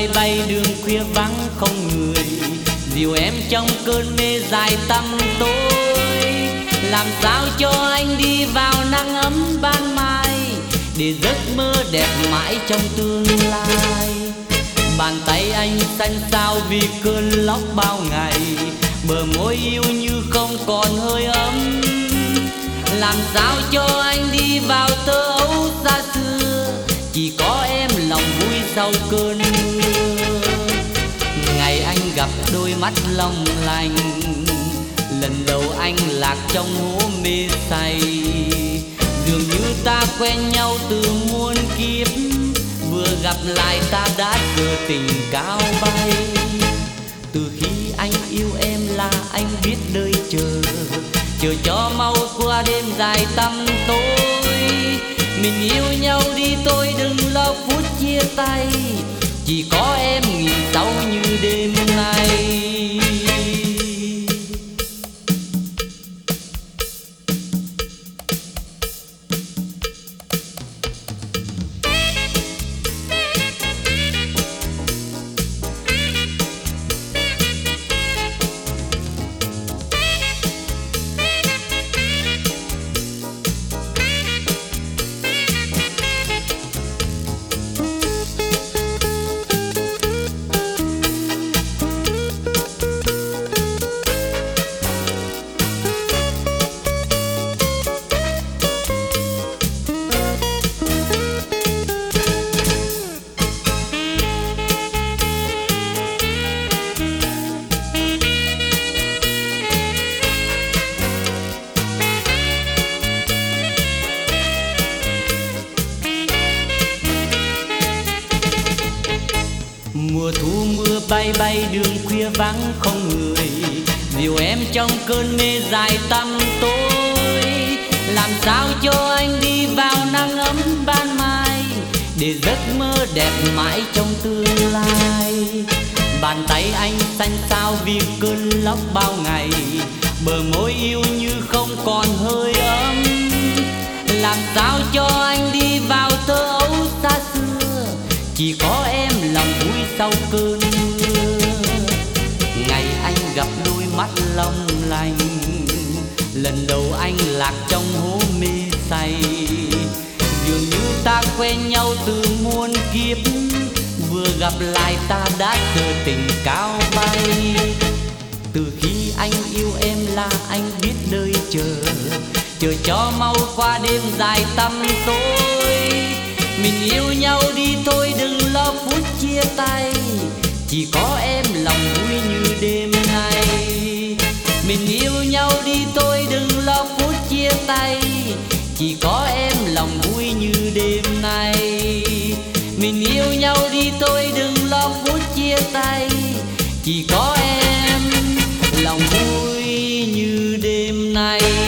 bay bay đường khuya vắng không người. Dìu em trong cơn mê dài tăm tối. Làm sao cho anh đi vào nắng ấm ban mai, để giấc mơ đẹp mãi trong tương lai. Bàn tay anh xanh xao vì cơn lóc bao ngày, bờ môi yêu như không còn hơi ấm. Làm sao cho anh đi vào thơ ấu xa xưa, chỉ có em lòng vui sau cơn mưa gặp đôi mắt long lanh. Lần đầu anh lạc trong hố mê say. Dường như ta quen nhau từ muôn kiếp, vừa gặp lại ta đã cờ tình cao bay. Từ khi anh yêu em là anh biết đời chờ chờ cho mau qua đêm dài tăm tối. Mình yêu nhau đi tôi đừng lo phút chia tay, chỉ có em nghìn sau như đêm nay mùa thu mưa bay bay, đường khuya vắng không người. Dìu em trong cơn mê dài tăm tối. Làm sao cho anh đi vào nắng ấm ban mai, để giấc mơ đẹp mãi trong tương lai. Bàn tay anh xanh sao vì cơn lóc bao ngày, bờ môi yêu như không còn hơi ấm. Làm sao cho anh đi vào thơ ấu xa xưa, chỉ có sau cơn mưa. Ngày anh gặp đôi mắt long lanh, lần đầu anh lạc trong hố mê say. Dường như ta quen nhau từ muôn kiếp, vừa gặp lại ta đã giờ tình cao bay. Từ khi anh yêu em là anh biết nơi chờ chờ cho mau qua đêm dài tăm tối. Mình yêu nhau đi thôi đừng lo phút vì có em lòng vui như đêm nay. Mình yêu nhau đi tôi đừng lo phút chia tay. Chỉ có em lòng vui như đêm nay. Mình yêu nhau đi tôi đừng lo phút chia tay. Chỉ có em lòng vui như đêm nay.